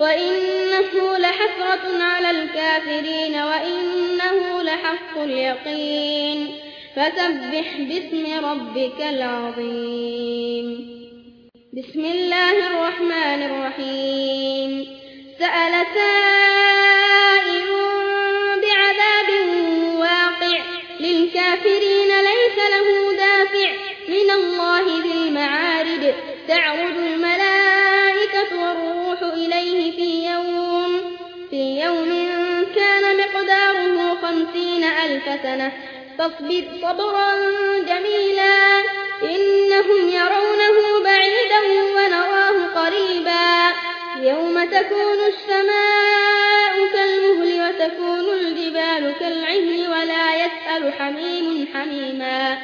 وإنه لحسرة على الكافرين وإنه لحق اليقين فسبح باسم ربك العظيم بسم الله الرحمن الرحيم سأل سائل بعذاب واقع للكافرين ليس له في يوم كان مقداره خمسين ألف سنة. فاصبر صبرا جميلا. إنهم يرونه بعيدا ونراه قريبا. يوم تكون السماء كالمهل وتكون الجبال كالعهن ولا يسأل حميم حميما.